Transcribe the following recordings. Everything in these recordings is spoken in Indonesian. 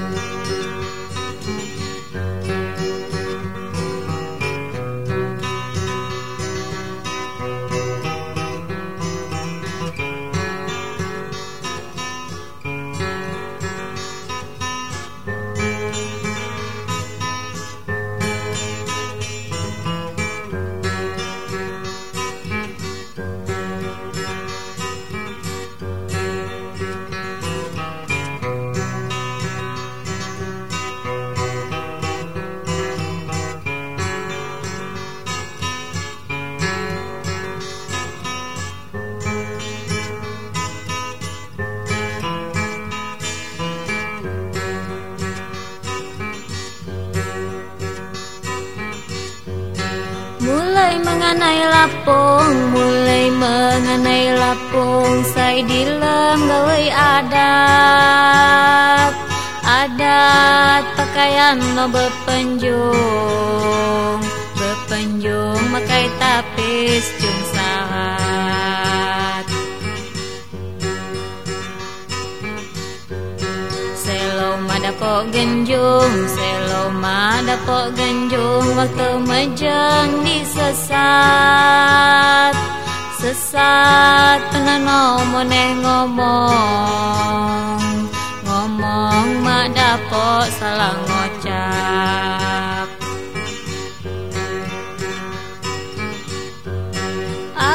Música Mulai mengenai lapung, mulai mengenai lapung. Saya dilem gawai adat Adat pakaian no berpenjung Berpenjung makai tapis jung Selo madapok genjung Selo madapok genjung Waktu mejeng disesat Sesat penano moneh ngomong Ngomong mak dapok salah ngocap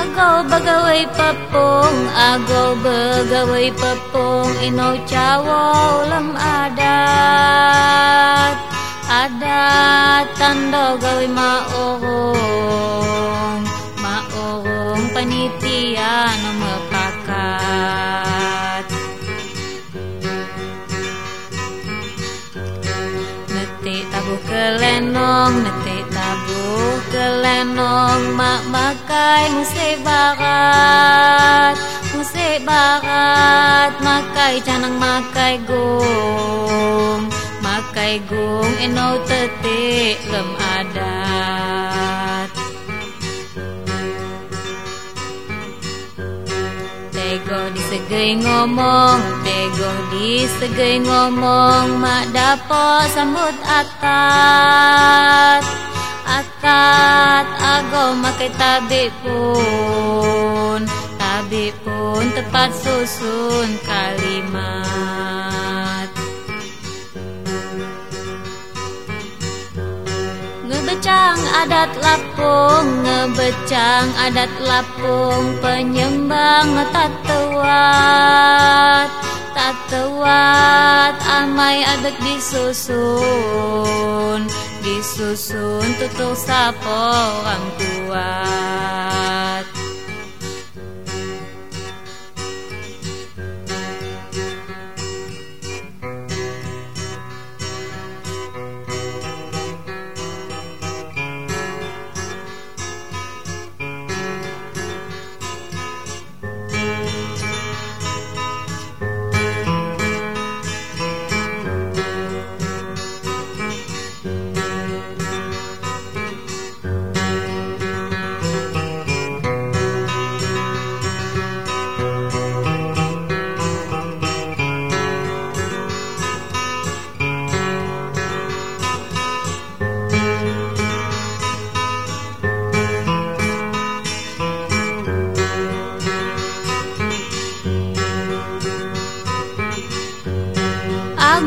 Agau bagawai pepung, agau bagawai pepung Ino cawo lem adat. Adat tanda gawe maurung Maurung panitia no mepakat. Metik tabuh kelenong, tabuh kelenong Mak makai musik barat Musik barat Makai canang makai gong Makai gong eno tetik lem adat. Tego disegei ngomong, Tego disegei ngomong Mak dapat sambut atas Ago makai tabik pun. Tabik pun tepat susun kalimat. Ngebecang adat lapung Ngebecang adat lapung Penyembang tatuat Tatuat Amai adat disusun Disusun tutur sapo orang kuat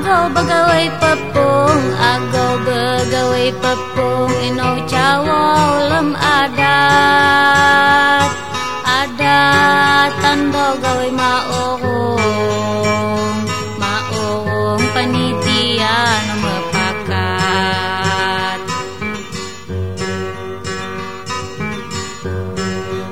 Agau bagawai pepung, agau bagawai pepung. Ino cawo lem adat Adat tanda gawai Maurung panitia nomor pakat.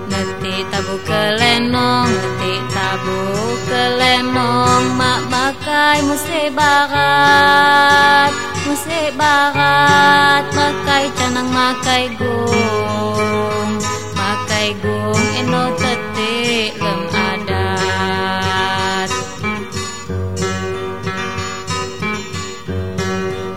Ngetik tabu kelenong, ngetik tabu kelenong Mak Ay, Muse Barat, Muse Barat, Makay Tanang Makay Gong, Makay Gong, Eno Tete, lem Adat.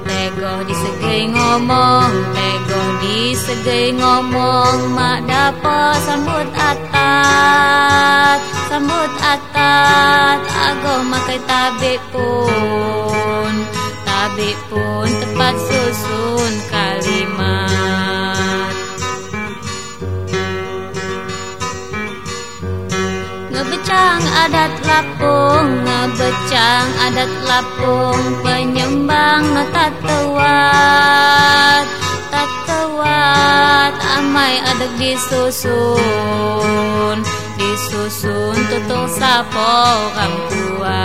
Tego di segay ngomong, Tego di segay ngomong, Mak dapat sambut atat. Sambut atat makai tabik pun. Abi pun tepat susun kalimat. Ngebecang adat lapung Ngebecang adat lapung Penyembang tak tewat. Tak tewat Amai adat disusun Disusun tutung sapo tua